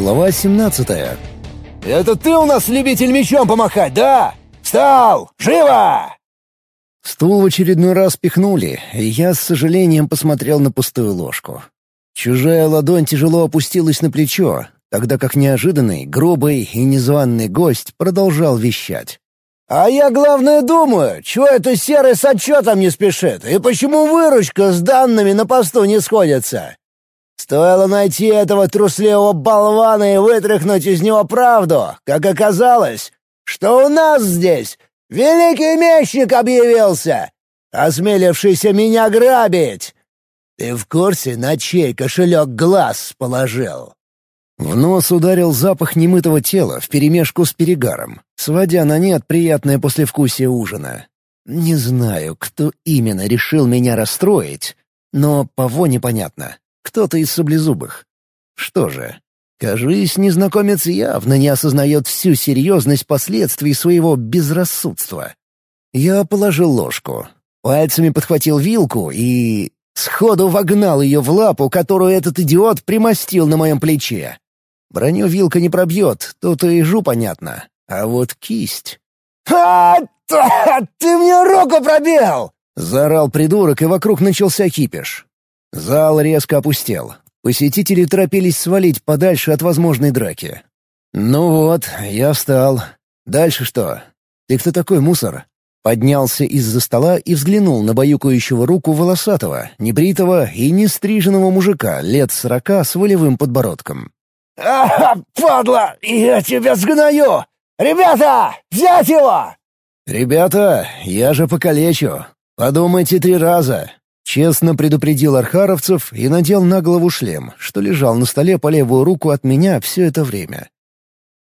Глава 17 «Это ты у нас любитель мечом помахать, да? Встал! Живо!» Стул в очередной раз пихнули, и я с сожалением посмотрел на пустую ложку. Чужая ладонь тяжело опустилась на плечо, тогда как неожиданный, грубый и незваный гость продолжал вещать. «А я, главное, думаю, чего это серый с отчетом не спешит, и почему выручка с данными на посту не сходится? Стоило найти этого трусливого болвана и вытряхнуть из него правду, как оказалось, что у нас здесь великий мечник объявился, осмелившийся меня грабить. Ты в курсе, на чей кошелек глаз положил?» В нос ударил запах немытого тела вперемешку с перегаром, сводя на нет приятное послевкусие ужина. Не знаю, кто именно решил меня расстроить, но по воне понятно. Кто-то из саблезубых. Что же, кажись, незнакомец явно не осознает всю серьезность последствий своего безрассудства. Я положил ложку, пальцами подхватил вилку и... Сходу вогнал ее в лапу, которую этот идиот примостил на моем плече. Броню вилка не пробьет, тут и ежу понятно. А вот кисть... «А, ты мне руку пробил!» — заорал придурок, и вокруг начался кипиш. Зал резко опустел. Посетители торопились свалить подальше от возможной драки. «Ну вот, я встал. Дальше что? Ты кто такой, мусор?» Поднялся из-за стола и взглянул на баюкающего руку волосатого, небритого и нестриженного мужика лет сорока с волевым подбородком. «Ага, падла! Я тебя сгною! Ребята, взять его!» «Ребята, я же покалечу. Подумайте три раза». Честно предупредил архаровцев и надел на голову шлем, что лежал на столе по левую руку от меня все это время.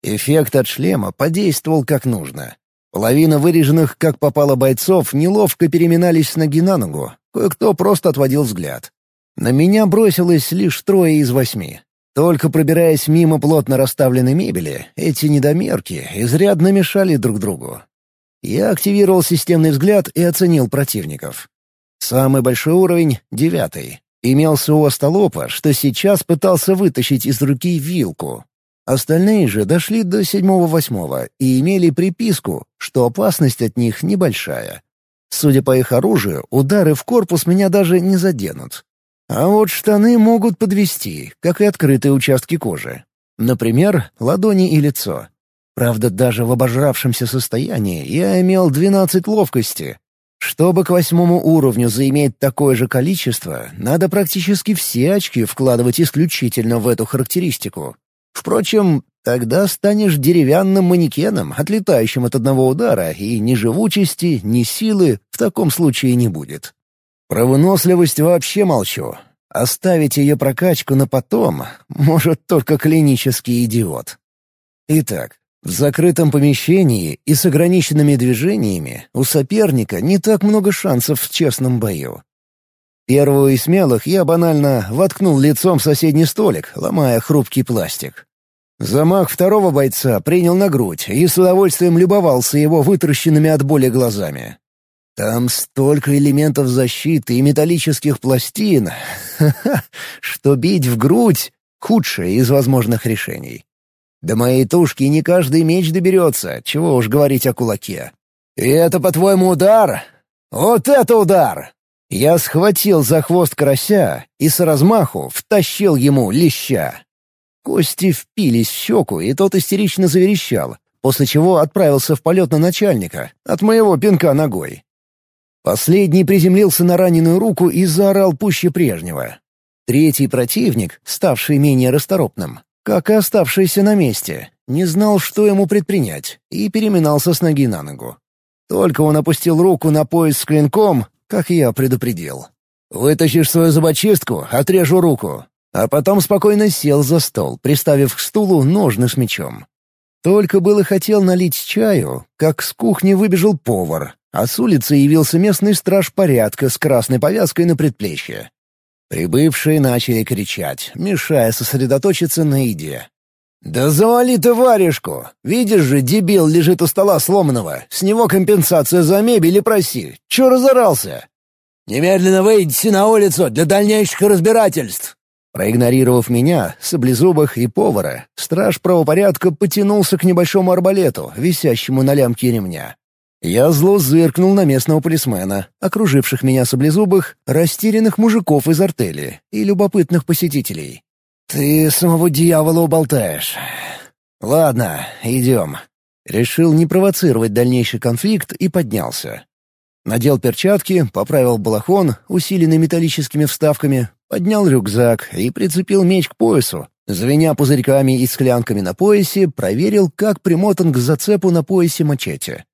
Эффект от шлема подействовал как нужно. Половина выреженных, как попало бойцов, неловко переминались с ноги на ногу. Кое-кто просто отводил взгляд. На меня бросилось лишь трое из восьми. Только пробираясь мимо плотно расставленной мебели, эти недомерки изрядно мешали друг другу. Я активировал системный взгляд и оценил противников. Самый большой уровень — девятый. Имелся у остолопа, что сейчас пытался вытащить из руки вилку. Остальные же дошли до седьмого-восьмого и имели приписку, что опасность от них небольшая. Судя по их оружию, удары в корпус меня даже не заденут. А вот штаны могут подвести, как и открытые участки кожи. Например, ладони и лицо. Правда, даже в обожравшемся состоянии я имел 12 ловкости. Чтобы к восьмому уровню заиметь такое же количество, надо практически все очки вкладывать исключительно в эту характеристику. Впрочем, тогда станешь деревянным манекеном, отлетающим от одного удара, и ни живучести, ни силы в таком случае не будет. Про выносливость вообще молчу. Оставить ее прокачку на потом может только клинический идиот. Итак, в закрытом помещении и с ограниченными движениями у соперника не так много шансов в честном бою. Первого из смелых я банально воткнул лицом в соседний столик, ломая хрупкий пластик. Замах второго бойца принял на грудь и с удовольствием любовался его вытращенными от боли глазами. Там столько элементов защиты и металлических пластин, что бить в грудь — худшее из возможных решений. До моей тушки не каждый меч доберется, чего уж говорить о кулаке. И это, по-твоему, удар? Вот это удар! Я схватил за хвост карася и с размаху втащил ему леща. Кости впились в щеку, и тот истерично заверещал, после чего отправился в полет на начальника, от моего пинка ногой. Последний приземлился на раненую руку и заорал пуще прежнего. Третий противник, ставший менее расторопным, как и оставшийся на месте, не знал, что ему предпринять, и переминался с ноги на ногу. Только он опустил руку на пояс с клинком, как я предупредил. «Вытащишь свою зубочистку, отрежу руку». А потом спокойно сел за стол, приставив к стулу ножны с мечом. Только было хотел налить чаю, как с кухни выбежал повар, а с улицы явился местный страж порядка с красной повязкой на предплечье. Прибывшие начали кричать, мешая сосредоточиться на еде. «Да завали ты варежку! Видишь же, дебил лежит у стола сломанного. С него компенсация за мебель и проси. Чё разорался?» «Немедленно выйдите на улицу для дальнейших разбирательств!» Проигнорировав меня, саблезубых и повара, страж правопорядка потянулся к небольшому арбалету, висящему на лямке ремня. Я зло зыркнул на местного полисмена, окруживших меня саблезубых, растерянных мужиков из артели и любопытных посетителей. «Ты самого дьявола уболтаешь. Ладно, идем». Решил не провоцировать дальнейший конфликт и поднялся. Надел перчатки, поправил балахон, усиленный металлическими вставками, поднял рюкзак и прицепил меч к поясу. Звеня пузырьками и склянками на поясе, проверил, как примотан к зацепу на поясе мачете.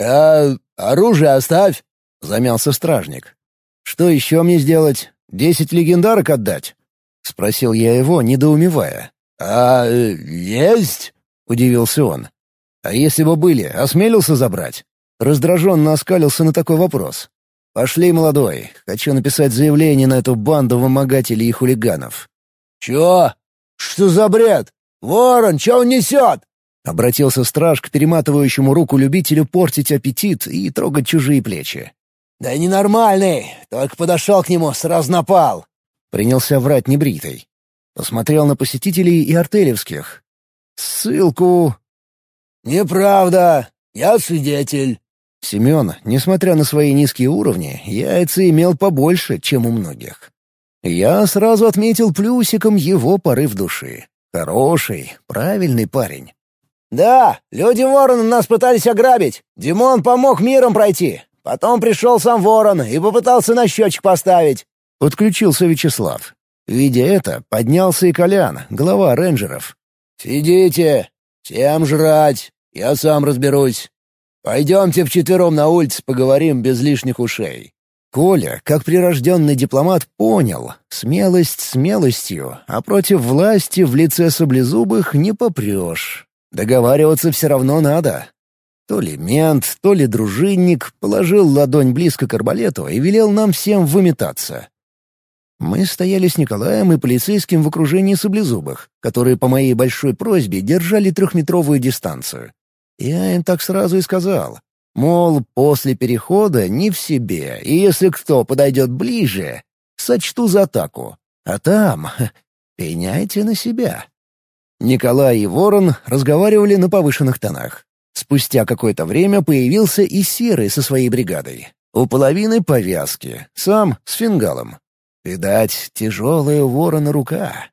«А оружие оставь!» — замялся стражник. «Что еще мне сделать? Десять легендарок отдать?» — спросил я его, недоумевая. «А есть?» — удивился он. «А если бы были, осмелился забрать?» Раздраженно оскалился на такой вопрос. «Пошли, молодой. Хочу написать заявление на эту банду вымогателей и хулиганов». «Чё? Что за бред? Ворон, чё он несет?» Обратился страж к перематывающему руку любителю портить аппетит и трогать чужие плечи. «Да ненормальный, только подошел к нему, сразу напал». Принялся врать небритый. Посмотрел на посетителей и артелевских. «Ссылку...» «Неправда, я свидетель». Семен, несмотря на свои низкие уровни, яйца имел побольше, чем у многих. Я сразу отметил плюсиком его порыв души. Хороший, правильный парень. «Да, люди Ворона нас пытались ограбить. Димон помог миром пройти. Потом пришел сам Ворон и попытался на счетчик поставить». Подключился Вячеслав. Видя это, поднялся и Колян, глава рейнджеров. «Сидите, всем жрать, я сам разберусь. Пойдемте вчетвером на улицу поговорим без лишних ушей». Коля, как прирожденный дипломат, понял — смелость смелостью, а против власти в лице саблезубых не попрешь. Договариваться все равно надо. То ли мент, то ли дружинник положил ладонь близко к арбалету и велел нам всем выметаться. Мы стояли с Николаем и полицейским в окружении саблезубых, которые по моей большой просьбе держали трехметровую дистанцию. Я им так сразу и сказал. Мол, после перехода не в себе, и если кто подойдет ближе, сочту за атаку. А там пеняйте на себя. Николай и Ворон разговаривали на повышенных тонах. Спустя какое-то время появился и Серый со своей бригадой. У половины повязки, сам с фингалом. Видать, тяжелая у Ворона рука.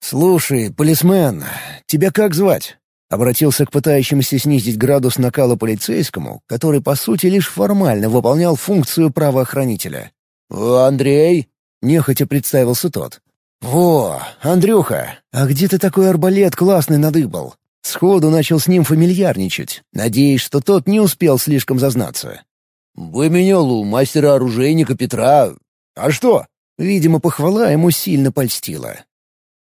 «Слушай, полисмен, тебя как звать?» Обратился к пытающемуся снизить градус накала полицейскому, который, по сути, лишь формально выполнял функцию правоохранителя. «Андрей?» — нехотя представился тот. «Во, Андрюха, а где ты такой арбалет классный надыбал?» Сходу начал с ним фамильярничать, надеясь, что тот не успел слишком зазнаться. «Выменял у мастера-оружейника Петра. А что?» Видимо, похвала ему сильно польстила.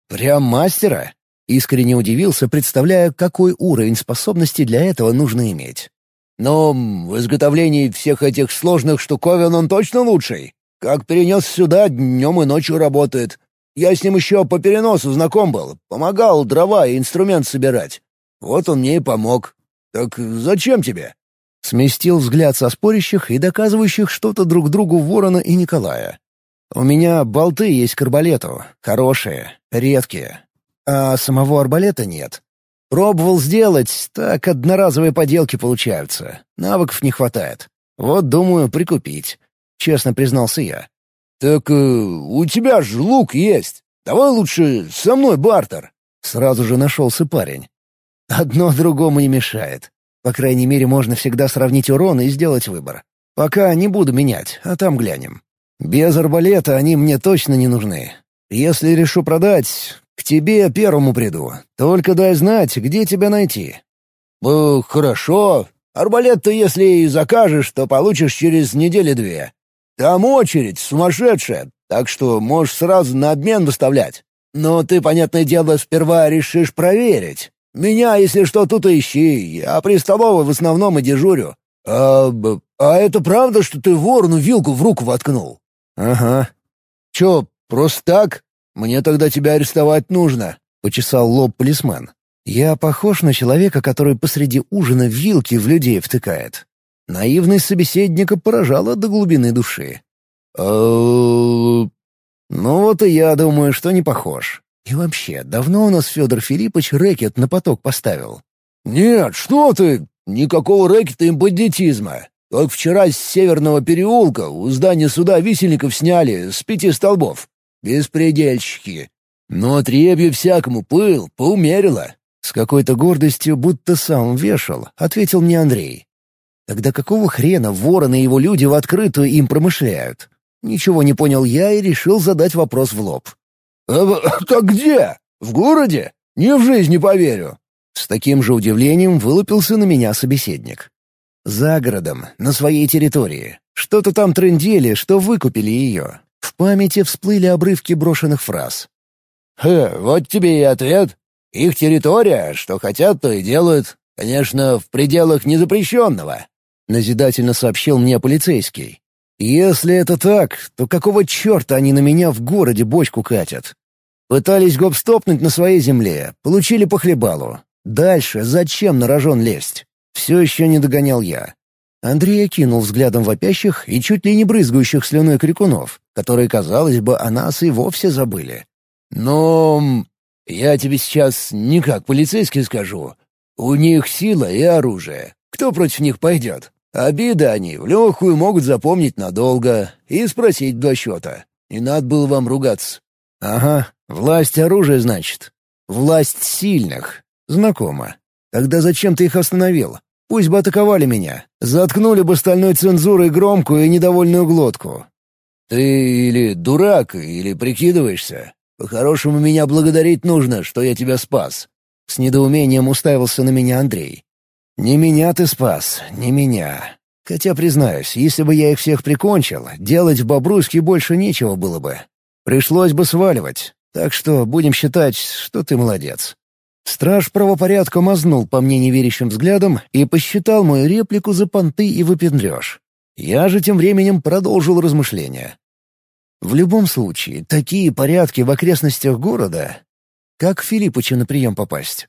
«Прям мастера?» Искренне удивился, представляя, какой уровень способностей для этого нужно иметь. «Но в изготовлении всех этих сложных штуковин он точно лучший. Как перенес сюда, днем и ночью работает. Я с ним еще по переносу знаком был, помогал дрова и инструмент собирать. Вот он мне и помог. Так зачем тебе?» Сместил взгляд со спорящих и доказывающих что-то друг другу Ворона и Николая. «У меня болты есть к арбалету. Хорошие, редкие. А самого арбалета нет. Пробовал сделать, так одноразовые поделки получаются. Навыков не хватает. Вот думаю прикупить», — честно признался я. «Так э, у тебя же лук есть. Давай лучше со мной бартер». Сразу же нашелся парень. «Одно другому не мешает. По крайней мере, можно всегда сравнить урон и сделать выбор. Пока не буду менять, а там глянем. Без арбалета они мне точно не нужны. Если решу продать, к тебе первому приду. Только дай знать, где тебя найти». «Ну, хорошо. Арбалет-то если и закажешь, то получишь через недели-две. Там очередь сумасшедшая, так что можешь сразу на обмен доставлять. Но ты, понятное дело, сперва решишь проверить. Меня, если что, тут ищи, я при столовой в основном и дежурю. А, а это правда, что ты ворону вилку в руку воткнул? Ага. Чё, просто так? Мне тогда тебя арестовать нужно, — почесал лоб полисмен. Я похож на человека, который посреди ужина вилки в людей втыкает. Наивность собеседника поражала до глубины души. «Э, Ну вот и я думаю, что не похож. И вообще, давно у нас Федор Филиппович рэкет на поток поставил? «Нет, что ты! Никакого рэкета и бандитизма. Только вчера с северного переулка у здания суда висельников сняли с пяти столбов. Беспредельщики. Но отребье всякому пыл поумерило». С какой-то гордостью, будто сам вешал, ответил мне Андрей. Тогда какого хрена вороны и его люди в открытую им промышляют? Ничего не понял я и решил задать вопрос в лоб. «А, так где? В городе? Не в жизнь не поверю». С таким же удивлением вылупился на меня собеседник. «За городом, на своей территории. Что-то там трындели, что выкупили ее». В памяти всплыли обрывки брошенных фраз. «Хе, вот тебе и ответ. Их территория, что хотят, то и делают. Конечно, в пределах незапрещенного назидательно сообщил мне полицейский. «Если это так, то какого черта они на меня в городе бочку катят? Пытались гоп-стопнуть на своей земле, получили по хлебалу. Дальше зачем на рожон лезть? Все еще не догонял я». Андрей окинул взглядом вопящих и чуть ли не брызгающих слюной крикунов, которые, казалось бы, о нас и вовсе забыли. «Но я тебе сейчас не как полицейский скажу. У них сила и оружие. Кто против них пойдет? Обиды они в легкую могут запомнить надолго и спросить до счета. Не надо было вам ругаться. Ага, власть оружия, значит. Власть сильных. Знакомо. Тогда зачем ты их остановил? Пусть бы атаковали меня. Заткнули бы стальной цензурой громкую и недовольную глотку. Ты или дурак, или прикидываешься. По-хорошему меня благодарить нужно, что я тебя спас. С недоумением уставился на меня Андрей. «Не меня ты спас, не меня. Хотя, признаюсь, если бы я их всех прикончил, делать в Бобруйске больше нечего было бы. Пришлось бы сваливать. Так что будем считать, что ты молодец». Страж правопорядка мазнул по мне неверящим взглядом и посчитал мою реплику за понты и выпендрёж. Я же тем временем продолжил размышления. В любом случае, такие порядки в окрестностях города... Как к Филиппычу на прием попасть?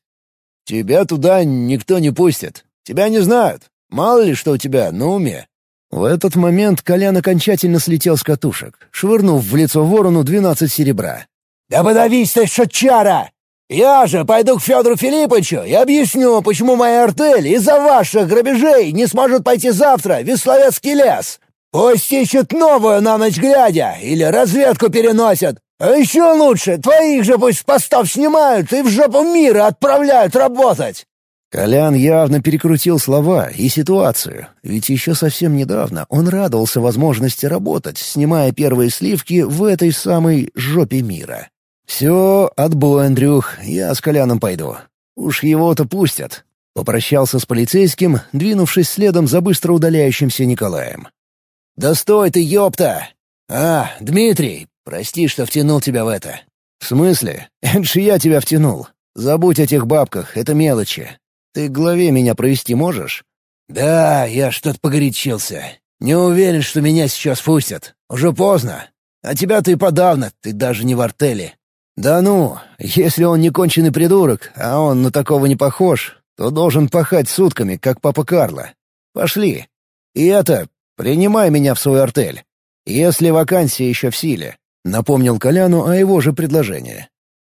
Тебя туда никто не пустит. Тебя не знают. Мало ли что у тебя на уме». В этот момент Колян окончательно слетел с катушек, швырнув в лицо ворону двенадцать серебра. «Да подавись ты, шутчара! Я же пойду к Федору Филипповичу и объясню, почему моя артель из-за ваших грабежей не сможет пойти завтра в Весловецкий лес. Пусть ищут новую на ночь глядя или разведку переносят. А еще лучше, твоих же пусть с постов снимают и в жопу мира отправляют работать!» Колян явно перекрутил слова и ситуацию, ведь еще совсем недавно он радовался возможности работать, снимая первые сливки в этой самой жопе мира. «Все, отбой, Андрюх, я с Коляном пойду. Уж его-то пустят». Попрощался с полицейским, двинувшись следом за быстро удаляющимся Николаем. «Да стой ты, ёпта! А, Дмитрий, Прости, что втянул тебя в это». «В смысле? Это же я тебя втянул. Забудь о тех бабках, это мелочи. Ты к главе меня провести можешь?» «Да, я что-то погорячился. Не уверен, что меня сейчас пустят. Уже поздно. А тебя ты подавно, ты даже не в артели». «Да ну, если он не конченый придурок, а он на такого не похож, то должен пахать сутками, как папа Карло. Пошли. И это, принимай меня в свой артель. Если вакансия еще в силе. Напомнил Коляну о его же предложении.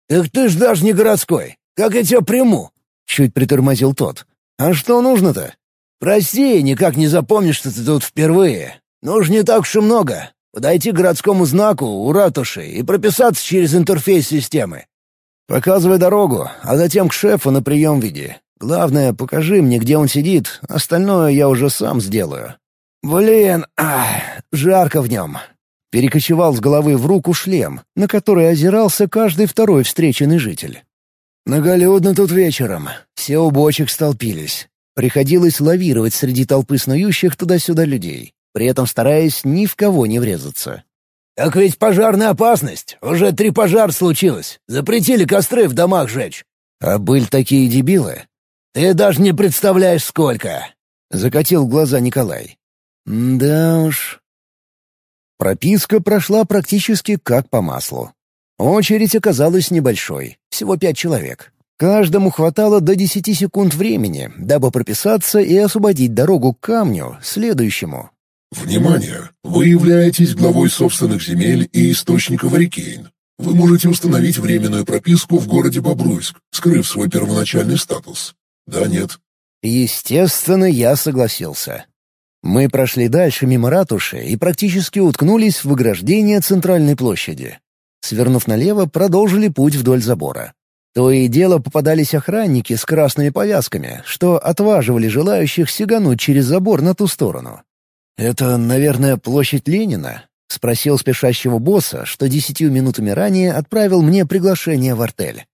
«Так ты ж даже не городской. Как я тебя приму?» Чуть притормозил тот. «А что нужно-то?» «Прости, никак не запомнишь, что ты тут впервые. Нужно не так уж и много. Подойти к городскому знаку у ратуши и прописаться через интерфейс системы». «Показывай дорогу, а затем к шефу на прием веди. Главное, покажи мне, где он сидит, остальное я уже сам сделаю». «Блин, ах, жарко в нем. Перекочевал с головы в руку шлем, на который озирался каждый второй встреченный житель. Многолюдно тут вечером. Все у бочек столпились. Приходилось лавировать среди толпы снующих туда-сюда людей, при этом стараясь ни в кого не врезаться. «Так ведь пожарная опасность. Уже три пожара случилось. Запретили костры в домах жечь». «А были такие дебилы?» «Ты даже не представляешь, сколько!» — закатил глаза Николай. «Да уж, Прописка прошла практически как по маслу. Очередь оказалась небольшой, всего пять человек. Каждому хватало до десяти секунд времени, дабы прописаться и освободить дорогу к камню, следующему. Внимание! Вы являетесь главой собственных земель и источника Варикейн. Вы можете установить временную прописку в городе Бобруйск, скрыв свой первоначальный статус. Да, нет? Естественно, я согласился. Мы прошли дальше мимо ратуши и практически уткнулись в ограждение центральной площади. Свернув налево, продолжили путь вдоль забора. То и дело попадались охранники с красными повязками, что отваживали желающих сигануть через забор на ту сторону. «Это, наверное, площадь Ленина?» — спросил спешащего босса, что десятью минутами ранее отправил мне приглашение в артель.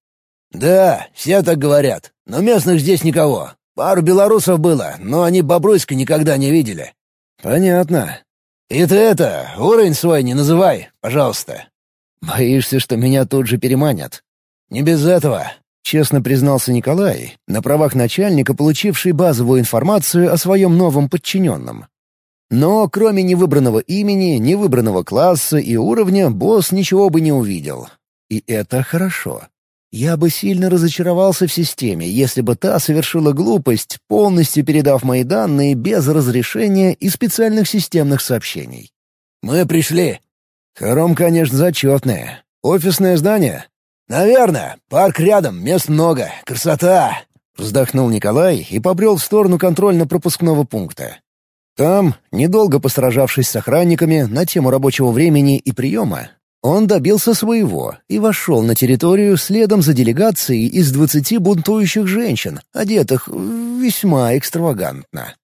«Да, все так говорят, но местных здесь никого. Пару белорусов было, но они Бобруйска никогда не видели». «Понятно. И ты это, уровень свой не называй, пожалуйста». «Боишься, что меня тут же переманят?» «Не без этого», — честно признался Николай, на правах начальника, получивший базовую информацию о своем новом подчиненном. Но кроме невыбранного имени, невыбранного класса и уровня, босс ничего бы не увидел. И это хорошо. Я бы сильно разочаровался в системе, если бы та совершила глупость, полностью передав мои данные без разрешения и специальных системных сообщений. «Мы пришли». Хором, конечно, зачетное. Офисное здание? «Наверное. Парк рядом, мест много. Красота!» Вздохнул Николай и побрел в сторону контрольно-пропускного пункта. Там, недолго постражавшись с охранниками на тему рабочего времени и приема, он добился своего и вошел на территорию следом за делегацией из двадцати бунтующих женщин, одетых весьма экстравагантно.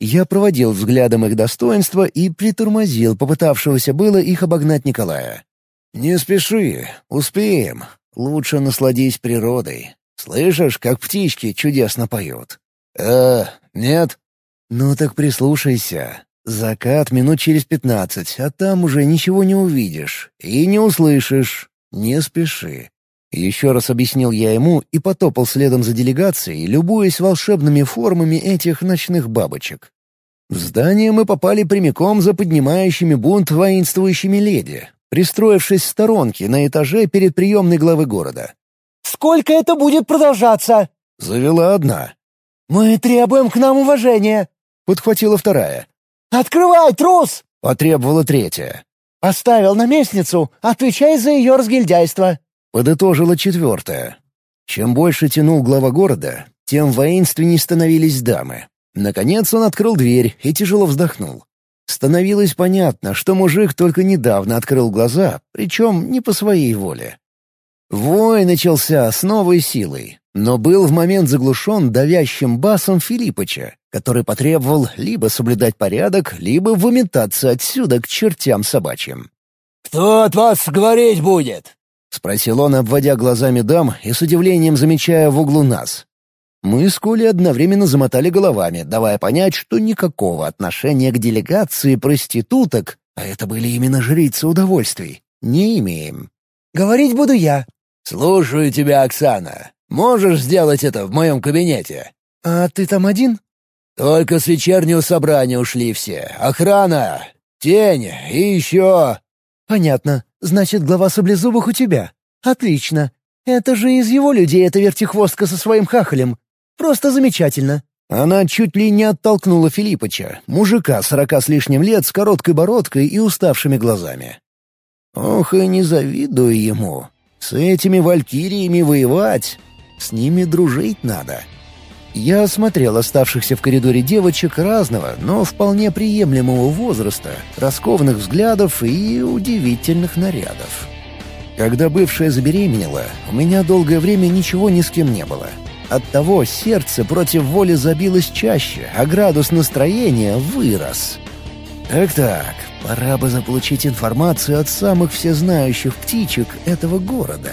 Я проводил взглядом их достоинства и притормозил попытавшегося было их обогнать Николая. «Не спеши, успеем. Лучше насладись природой. Слышишь, как птички чудесно поют?» «Э, нет?» «Ну так прислушайся. Закат минут через пятнадцать, а там уже ничего не увидишь и не услышишь. Не спеши». Еще раз объяснил я ему и потопал следом за делегацией, любуясь волшебными формами этих ночных бабочек. В здание мы попали прямиком за поднимающими бунт воинствующими леди, пристроившись в сторонке на этаже перед приемной главы города. «Сколько это будет продолжаться?» — завела одна. «Мы требуем к нам уважения», — подхватила вторая. «Открывай, трус!» — потребовала третья. «Поставил наместницу, отвечай за ее разгильдяйство», — подытожила четвертая. Чем больше тянул глава города, тем воинственней становились дамы. Наконец он открыл дверь и тяжело вздохнул. Становилось понятно, что мужик только недавно открыл глаза, причем не по своей воле. Вой начался с новой силой, но был в момент заглушен давящим басом Филиппыча, который потребовал либо соблюдать порядок, либо выметаться отсюда к чертям собачьим. «Кто от вас говорить будет?» — спросил он, обводя глазами дам и с удивлением замечая в углу нас. Мы с Колей одновременно замотали головами, давая понять, что никакого отношения к делегации проституток, а это были именно жрицы удовольствий, не имеем. «Говорить буду я». «Слушаю тебя, Оксана. Можешь сделать это в моем кабинете?» «А ты там один?» «Только с вечернего собрания ушли все. Охрана, тень и еще...» «Понятно. Значит, глава Саблезубых у тебя. Отлично. Это же из его людей эта вертихвостка со своим хахалем. Просто замечательно». Она чуть ли не оттолкнула Филиппыча, мужика сорока с лишним лет с короткой бородкой и уставшими глазами. Ох, и не завидую ему. С этими валькириями воевать, с ними дружить надо. Я осмотрел оставшихся в коридоре девочек разного, но вполне приемлемого возраста, раскованных взглядов и удивительных нарядов. Когда бывшая забеременела, у меня долгое время ничего ни с кем не было — Оттого сердце против воли забилось чаще, а градус настроения вырос. Так-так, пора бы заполучить информацию от самых всезнающих птичек этого города.